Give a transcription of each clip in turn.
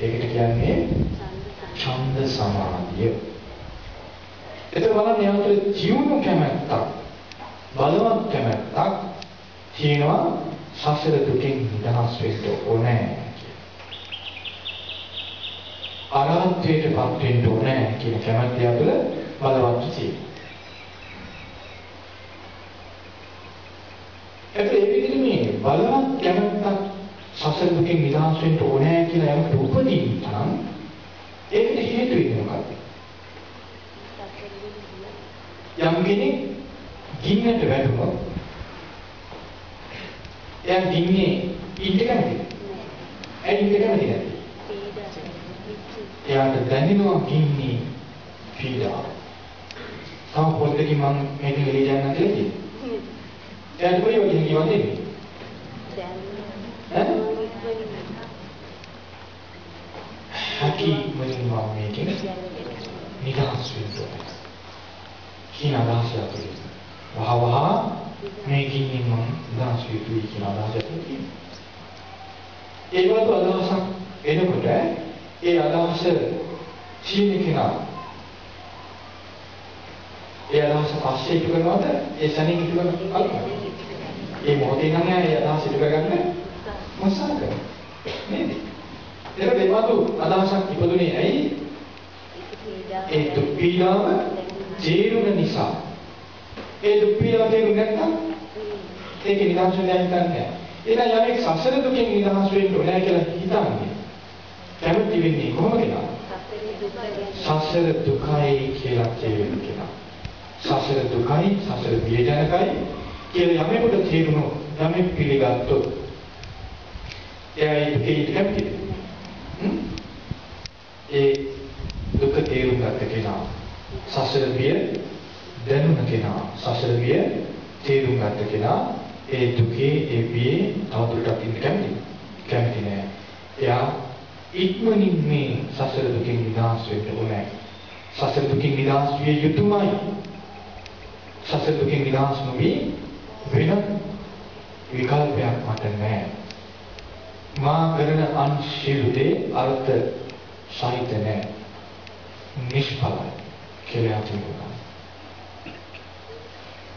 ඒකට කියන්නේ ඡන්ද සමාධිය. එතකොට බලන්න යාතුල ජීවුණු කැමැත්තක් බලවත් කැමැත්තක් තියෙනවා සසර දුකින් නිදහස් වෙන්න ඕනේ. අරහත්ත්වයටපත් වෙන්න ඕනේ කියන කැමැත්ත යාතුල බලවත් තියෙනවා. ඒත් ඒ විදිහට මේ බලවත් කැමැත්තක් සසර දුකින් නිදහස් වෙන්න ඕනේ කියලා යමකට උපදින්න නම් ඒකට හේතු වෙන්නේ මොකක්ද? යම් කෙනෙක් ගින්නට වැටුණොත් එයා ගින්නේ ඉන්න කැමතිද? ඇයි ඉන්න කැමති නැත්තේ? එයාට දැනෙනවා ගින්නේ පීඩාව. තව පොඩ්ඩකින් මම මේක එළිය යන්න කියලා කිව්වා. එයාට කොයි වගේ කියවන්නේ? ඈ? හැකි වලින් මම මේකෙන් නිදහස් වෙන්න ඕනේ. කියන අදහස ඇතුළේ. වහ වහ මේකින් මම නිදහස් වෙතුයි කියන අදහස ඇතුළේ. ඒ වගේ අදහසක් එනකොට ඒ අදහස සීනි කෙනා ඒ අදහස පස්සේ ඉටු කරනවද ඒ සැනින් ඉටු කරන කල්පනා ඒ මොහොතේ නම් ඒ අදහස ඉටු කරගන්න මසාර කරනවා නේද ඒක දෙවතු අදහසක් ඉපදුනේ ඇයි? ඒ දුක් පීඩාව තේරුණ නිසා. ඒ දුක් පීඩාව තේරුම් නැත්නම් ඒක නිදහස් වෙන්නේ නැහැ. එහෙනම් යමෙක් සසර දුකින් නිදහස් වෙන්න ඕනේ කියලා හිතන්නේ. කැමති වෙන්නේ කොහොමද සසර දුකයි කියලා තේරුම් කෙනා. සසර දුකයි සසර බියජනකයි කියලා යමෙකුට තේරුණොත් යමෙක් පිළිගත්තොත් එයා ඒක කැමතිද ඒ දුක තේරුම් ගත්ත කෙනා සසර බිය දැනුණ කෙනා සසර බිය තේරුම් ගත්ත කෙනා ඒ දුකේ ඒ බියේ තවදුරටත් ඉන්න කැමති. කැමති නෑ. එයා ඉක්මනින් මේ සසර දුකින් නිදහස් වෙන්න ඕනේ. සසර දුකින් නිදහස් විය යුතුමයි. සසර දුකින් නිදහස් නොවි වෙන විකල්පයක් මට නැහැ. මා කරන අන්සිලුදේ අර්ථ සහිත නැහැ. නිෂ්ඵලයි. කියලා හිතනවා.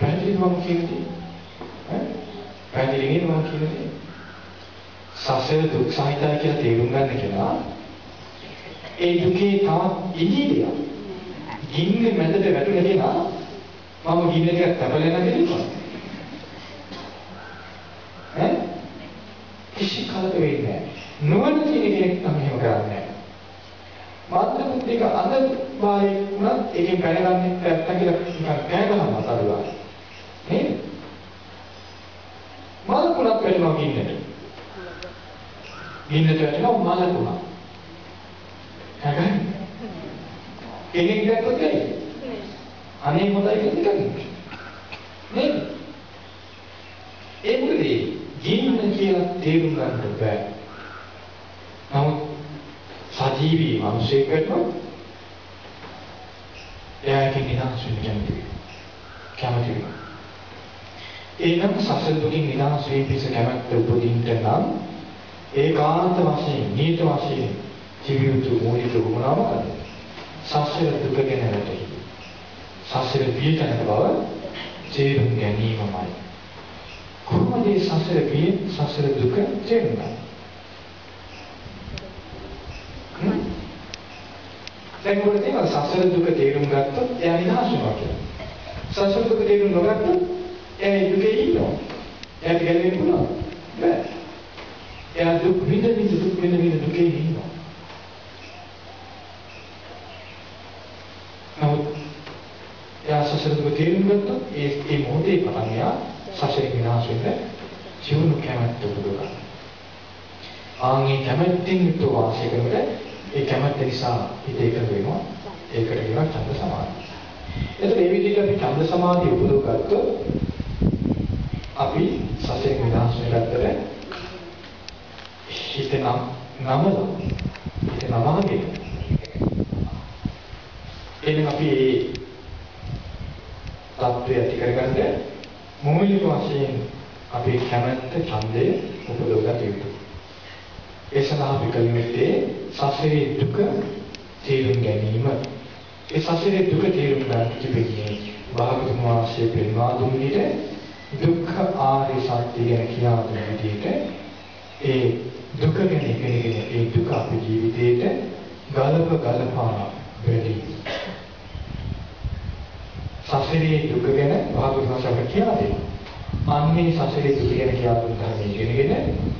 පැහැදිලිව මම කියන්නේ ඈ පැහැදිලිව මම කියන්නේ සසර දුක් සහිතයි කියලා තේරුම් ගන්න කියලා ඒ දුකේ තවත් ඉහිලියක් ගින්නේ මැදට වැටුණ කෙනා මම ගින්න ටිකක් තැපලෙන දෙන්නවා. ඈ? කිසි කලක වෙන්නේ නැහැ. නොවන තියෙන කෙනෙක් තමයි එහෙම කරන්නේ. මාත්‍ර මුද්දික අඳ වායි උනත් එකෙන් පැනගන්නේ නැත්තම් කියලා නිකන් කෑ ගහනවා සරුවා. නේද? මලකුණක් වෙනවා ගින්නට. ගින්නට වැටෙනවා මලකුණක්. හරි? කෙනෙක් දැක්කොත් ඇයි? අනේ හොඳයි කියලා නිකන් නේද? ඒ මොකද ගින්න කියලා තේරුම් ගන්න බෑ. නමුත් සජීවී මිනිසෙක් වෙනවා එයාගේ නිදහස් වෙන්න කැමති කැමති වෙනවා. ඒනම් සසල දුකින් නිදහස් වෙන්න පිස කැමැත්ත උපදින්න නම් ඒකාන්ත වශයෙන් නීත වශයෙන් ජීවිත මූලික වුණා මොකද? සසල දුක ගැන වැටහි. සසර පියතන බව තේරුම් ගැනීමමයි. කොහොමද මේ සසර පිය සසර දුක තේරුම් ගන්නේ? දැන් මොකද තියෙනවා සසර දුක තේරුම් ගත්තොත් එයා නිදහස් වෙනවා කියලා. සසර දුක තේරුම් නොගත්තොත් එයා දුකේ ඉන්නවා. එයාට ගැලවෙන්න පුළුවන්. බෑ. එයා දුක් විඳ විඳ දුක් විඳ විඳ දුකේ ඉන්නවා. නමුත් එයා සසර දුක තේරුම් ගත්තොත් ඒ ඒ මොහොතේ පටන් එයා සසරේ විනාශ වෙන්න ජීවුන කැමැත්ත උපදවනවා. ආන්ගේ කැමැත්තෙන් යුක්ත වාසය කරනකොට ඒ කැමැත්ත නිසා හිත එකඟ වෙනවා. ඒකට කියනවා ඡන්ද සමාධිය. එතකොට මේ විදිහට අපි ඡන්ද සමාධිය උපදව ගත්තොත් අපි සසරේ විනාශ වෙනකට හිත නම් නමල හිත නමහගේ එහෙනම් අපි මේ தත්ත්වය ඇති කරගන්න මූලික වශයෙන් අපේ කැමැත්ත ඡන්දය උපදව ගත යුතුයි. ඒ සඳහා අපි කල යුත්තේ සසරේ දුක තේරුම් ගැනීම. ඒ සසරේ දුක තේරුම් ගන්න තිබෙන්නේ භාගතුන් වහන්සේ පෙන්වා දුන් විදිහට දුක්ඛ ආර්ය සත්‍ය ගැන කියා දුන් විදිහට ඒ දුක ගැන ඉගෙනගෙන ඒ දුක අපේ ජීවිතේට ගලප ගලපා වැඩි. සසරේ දුක ගැන භාගතුන් වහන්සේ කියලා දෙනවා. අන්නේ සසරේ දුක ගැන කියා දුන් ධර්මයේ ඉගෙනගෙන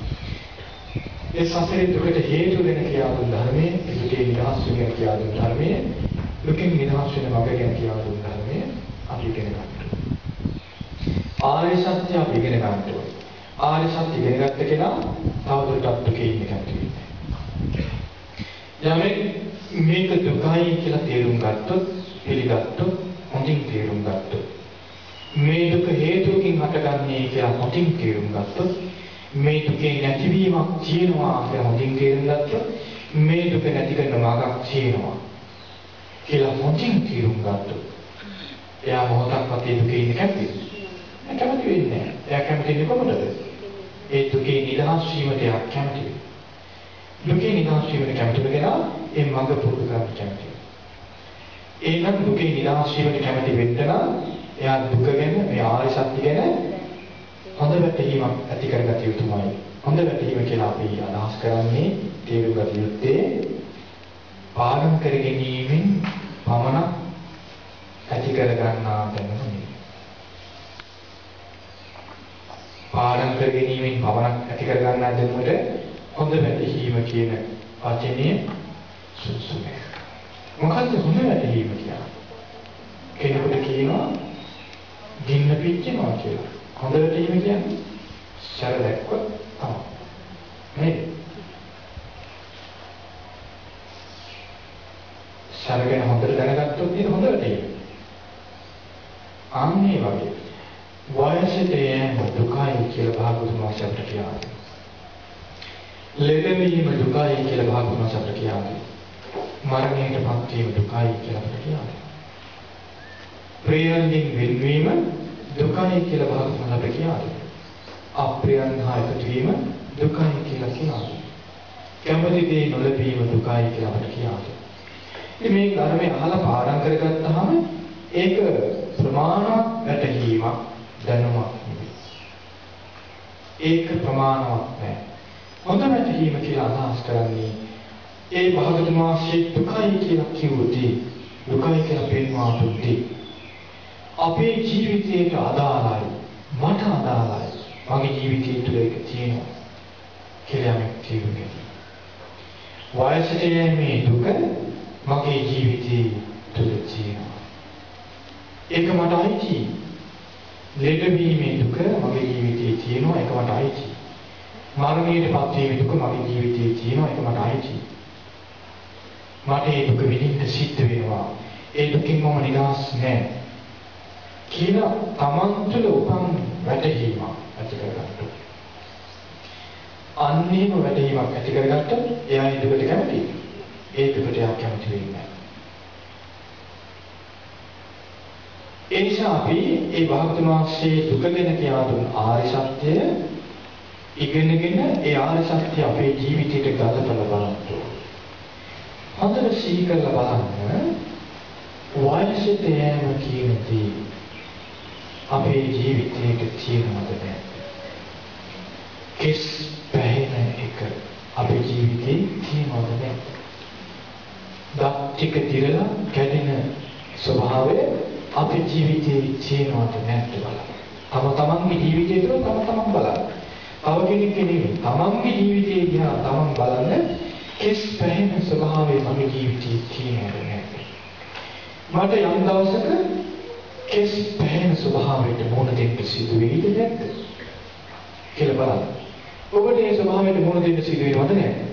ඒ සසරේ දුකට හේතු වෙන කියා දුන් ධර්මයේ දුකේ නිදහස් වෙන කියා දුන් ධර්මයේ දුකින් නිදහස් වෙන මඟ ගැන කියා දුන් ධර්මයේ අපි ඉගෙන ගන්නවා. ආර්ය සත්‍ය අපි ඉගෙන ගන්නවා. ආර්ය සත්‍ය ඉගෙන ගත්ත කෙනා තවදුරටත් දුකේ ඉන්න කැමති යමෙක් මේක දුකයි කියලා තේරුම් ගත්තොත් පිළිගත්තොත් හොඳින් තේරුම් ගත්තොත් මේ දුක හේතුකින් හටගන්නේ කියලා හොඳින් තේරුම් ගත්තොත් මේ දුකේ නැතිවීමක් තියෙනවා කියලා හොඳින් තේරුම් ගත්තොත් මේ දුක නැති කරන මාර්ගයක් තියෙනවා කියලා හොඳින් තේරුම් ගත්තොත් එයා මොහොතක්වත් ඒ දුකේ ඉන්න කැමතිද? කැමති වෙන්නේ නැහැ. එයා කැමති වෙන්නේ කොහොමද? ඒ දුකේ නිදහස් වීමට එයා කැමති වෙනවා. දුකේ නිදහස් වීමට කැමති වෙනවා ඒ මඟ පුරුදු කරන්න කැමති. ඒනම් දුකේ නිදහස් වීමට කැමති වෙන්න නම් එයා දුක ගැන මේ ආර්ය සත්‍ය ගැන හොඳ වැටහීමක් ඇති කරගත යුතුමයි. හොඳ වැටහීම කියලා අපි අදහස් කරන්නේ තේරුම් ගත යුත්තේ පාඩම් කර ගැනීමෙන් පමණක් ඇති කර ගන්නා දැනුම නෙවෙයි. පාඩම් කර ගැනීමෙන් පමණක් ඇති කර ගන්නා දැනුමට හොඳ වැටහීම කියන වචනේ සුසු නෑ. මොකද්ද හොඳ වැටහීම කියන්නේ? කෙනෙකුට කියනවා දින්න පිච්චෙනවා කියලා. හොඳ වැටහීම කියන්නේ සැර දැක්කොත් තමයි. නේද? සැරගෙන හොඳට දැනගත්තොත් නේද හොඳ වැටහීම. අන්නේ වගේ වයසට යෑම දුකයි කියලා භාගතුන් වහන්සේ අපිට කියනවා. ලෙඩවීම දුකයි කියලා භාගතුන් වහන්සේ අපිට කියනවා. මරණයටපත් වීම දුකයි කියලා අපිට කියනවා. ප්‍රියයන්ගෙන් වෙන්වීම දුකයි කියලා භාගතුන් වහන්සේ අපිට කියනවා. අප්‍රියයන් හා එකතු වීම දුකයි කියලා කියනවා. කැමති දේ නොලැබීම දුකයි කියලා අපිට කියනවා. ඉතින් මේ ධර්මයේ අහලා පාඩම් කරගත්තාම ඒක ප්‍රමාණවත් වැටහීමක් දැනුමක් නෙවෙයි. ඒක ප්‍රමාණවත් නැහැ. හොඳ වැටහීම කියලා අදහස් කරන්නේ ඒ භාගතුන් වහන්සේ දුකයි කියලා කිව්වදී දුකයි කියලා පෙන්වා දුන්නේ අපේ ජීවිතයට අදාළයි මට අදාළයි මගේ ජීවිතය තුළ ඒක තියෙනවා කියලා මම කියුනේ. වයසට යෑමේ දුක මගේ ජීවිතයේ තුළ තියෙනවා. ඒක මට අයිති. ලෙඩවීමේ දුක මගේ ජීවිතයේ තියෙනවා ඒක මට අයිති. මරණයටපත් වීමේ දුක මගේ ජීවිතයේ තියෙනවා ඒක මට අයිති. මට ඒ දුක විඳින්න සිද්ධ වෙනවා. ඒ දුකින් මම නිදහස් නෑ. කියලා Taman තුළ උපන් වැටහීමක් ඇති කරගන්න. අන්නේම වැටහීමක් ඇති කරගත්තොත් එයා ඒ දුකට කැමතියි. ඒ දුකට එයා කැමති වෙන්නේ නෑ. ඒ නිසා අපි ඒ භාගතුන් වහන්සේ දුක ගැන කියලා දුන් ආර්ය සත්‍ය ඉගෙනගෙන ඒ ආර්ය සත්‍ය අපේ ජීවිතයට ගලපලා බලන්න. හොඳට සිහි කරලා බලන්න වයසට යෑම කියනදී අපේ ජීවිතයේ තියෙනවද නැද්ද? කිස් පැහැෙන එක අපේ ජීවිතේ තියෙනවද නැද්ද? දත් ටික දිරලා කැඩෙන ස්වභාවය අපේ ජීවිතේ තියෙනවද නැද්ද බලන්න. තම තමන්ගේ ජීවිතය තුළ තම තමන් බලන්න. තව කෙනෙක් නෙමෙයි. තමන්ගේ ජීවිතය දිහා තමන් බලන්න කිස් පැහැෙන ස්වභාවය මගේ ජීවිතේ තියෙනවද නැද්ද? මට යම් දවසක කිස් පැහැෙන ස්වභාවයට මොන දෙයක් සිදු වෙයිද නැද්ද? කියලා බලන්න. ඔබට මේ ස්වභාවයට මොන දෙයක් සිදු වෙනවද නැද්ද?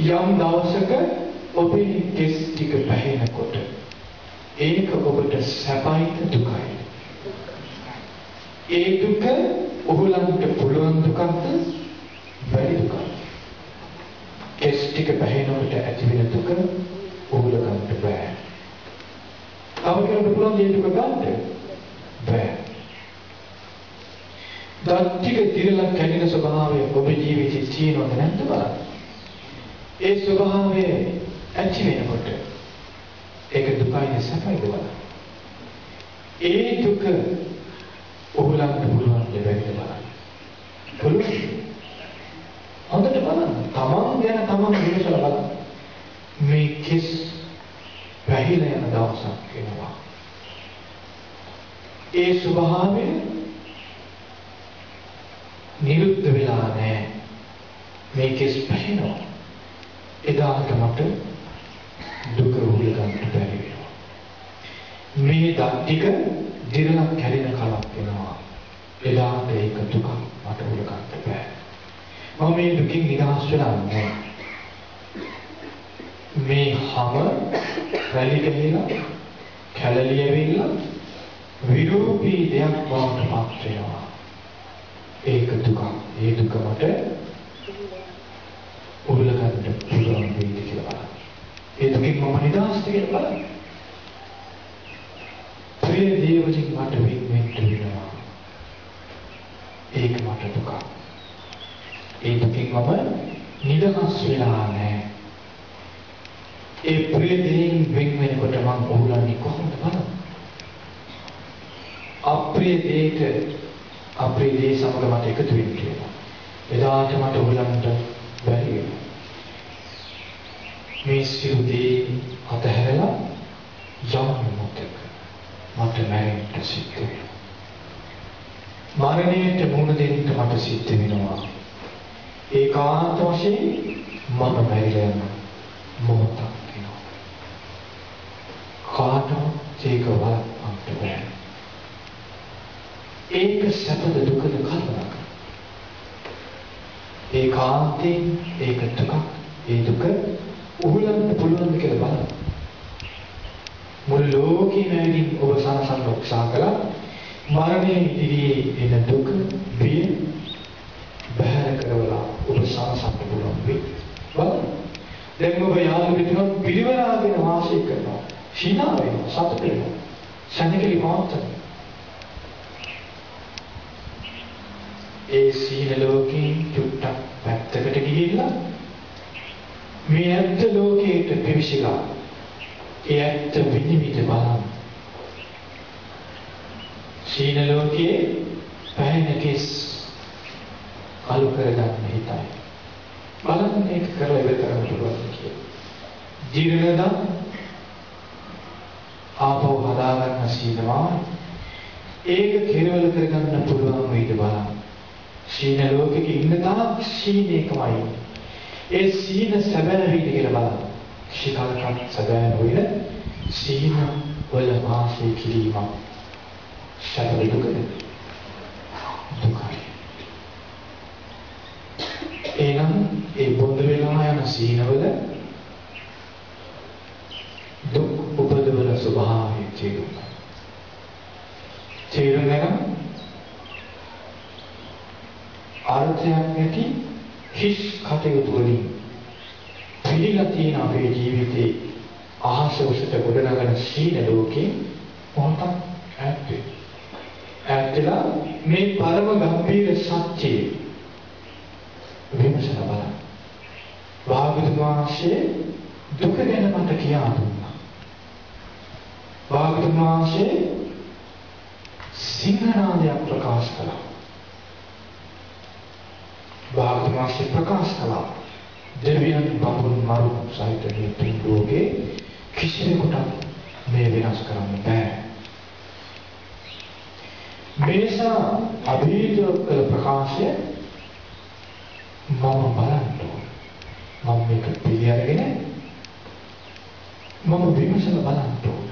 යම් දවසක ඔබේ කෙස් ටික පැහැෙනකොට ඒක ඔබට සැපයිද දුකයි ඒ දුක ඔහුලන්ට පුළුවන් දුකක්ද බැරි දුකක්ද කෙස් ටික පැහැෙනකොට ඇති වෙන දුක ඔහුලන්ට බෑ තව කෙනෙකුට පුළුවන් මේ දුක ගන්න බෑ දත් ටික දිරලා කැඩෙන ස්වභාවය ඔබ ජීවිතේ තියෙනවද නැද්ද බලන්න ඒ ස්වභාවය ඇති වෙනකොට ඒක දුකයි සැපයිද බලන්න. ඒ දුක ඔහුලන්ට පුළුවන් දෙයක් බලන්න. පුළුවන්. හොඳට බලන්න. තමන් ගැන තමන් විමසලා බලන්න. මේ කිස් වැහිලා යන දවසක් එනවා. ඒ ස්වභාවය නිරුද්ධ වෙලා නැහැ. මේ කිස් පැහැෙනවා. එදාට මට දුක උහුල ගන්නට බැරි වෙනවා. මේ දත් ටික දිරලක් කැඩෙන කලක් වෙනවා. එදාට ඒක දුක මට උහුල ගන්නට බෑ. මම මේ දුකින් නිදහස් වෙලා නැහැ. මේ හැම රැලි ගහලා කැලලිය වෙලා විරූපී දෙයක් බවට පත් වෙනවා. ඒක දුක. ඒ දුක මට උහුල ගන්න පුළුවන් වෙයිද කියලා බලන්න. ඒ දුකින් මම නිදහස්ද කියලා බලන්න. ප්‍රිය දේවසින් මට වෙන්වෙන්න වෙනවා. ඒක මට දුක. ඒ දුකින් මම නිදහස් වෙලා නැහැ. ඒ ප්‍රිය දේෙන් වෙන් වෙනකොට මම උහුලන්නේ කොහොමද බලන්න. අප්‍රිය දේට අප්‍රිය දේ සමග මට එකතු වෙන්න කියලා. එදාට මට උහුලන්නට බැරි වෙනවා. මේ සියලු දේ අතහැරලා යම් මොහොතක මට මැරෙන්න සිද්ධ වෙනවා. මරණයට මුහුණ දෙන්න මට සිද්ධ වෙනවා. ඒකාන්ත වශයෙන් මම මැරිලා යන මොහොතක් වෙනවා. කාටවත් ඒක වළක්වන්න බෑ. ඒක සැපද දුකද කල්පනා කරන්න. ඒකාන්තයෙන් ඒක දුකක්. ඒ දුක උහුලන්න පුළුවන්ද කියලා බලන්න. මුළු ලෝකෙම ඇවිදින් ඔබ සනසන්න උත්සාහ කළා. මරණය ඉදිරියේ එන දුක, බිය බහැර කරවලා ඔබ සනසන්න පුළුවන් වෙයි. බලන්න. දැන් ඔබ යාළු දෙතුන් පිළිවෙලාගෙන වාසය කරනවා. හිනා වෙනවා, සතුට වෙනවා. සැනකෙලි මාත්‍රයි. ඒ සීන ලෝකේ චුට්ටක් පැත්තකට ගිහිල්ලා මේ ඇත්ත ලෝකයට පිවිසිලා ඒ ඇත්ත විනිවිද බලන්න. සීන ලෝකයේ පැහැෙන කෙස් අලු කරගන්න හිතයි. බලන්න ඒක කරලා ඉවර කරන්න පුළුවන් කියලා. ජීවනද ආපහු හදාගන්න සීනවා ඒක කෙරවල කරගන්න පුළුවන් වෙයිද බලන්න. සීන ලෝකෙක ඉන්න තාක් සීනේකමයි. ඒ සීන සැබෑ වේද කියලා බලන්න. ශිකල්කත් සැබෑ නොවන සීන වල වාසය කිරීම සැබෑ දුකද? දුකයි. එහෙනම් ඒ බොඳ වෙලා යන සීනවල දුක් උපදවන ස්වභාවය තේරුම් ගන්න. තේරුම් ගන්න අර්ථයක් නැති හිස් කටයුතු වලින් පිළිලා තියෙන අපේ ජීවිතේ අහස උසට ගොඩනගන සීන ලෝකේ මොහොතක් ඈත් වෙයි. ඈත්ලා මේ පරම ගම්භීර සත්‍යය විමසලා බලන්න. භාගතුන් වහන්සේ දුක ගැන මට කියා දුන්නා. භාගතුන් වහන්සේ සිංහනාදයක් ප්‍රකාශ කළා. භාගතුන් වහන්සේ ප්‍රකාශ කළා. දෙවියන් බඹුන් මරු සහිත මේ තුන් ලෝකේ කිසිවෙකුට මේ වෙනස් කරන්න බෑ. මේසා අභීත කළ ප්‍රකාශය මම බලන්න මම මේක පිළිඅරගෙන මම විමසලා බලන්න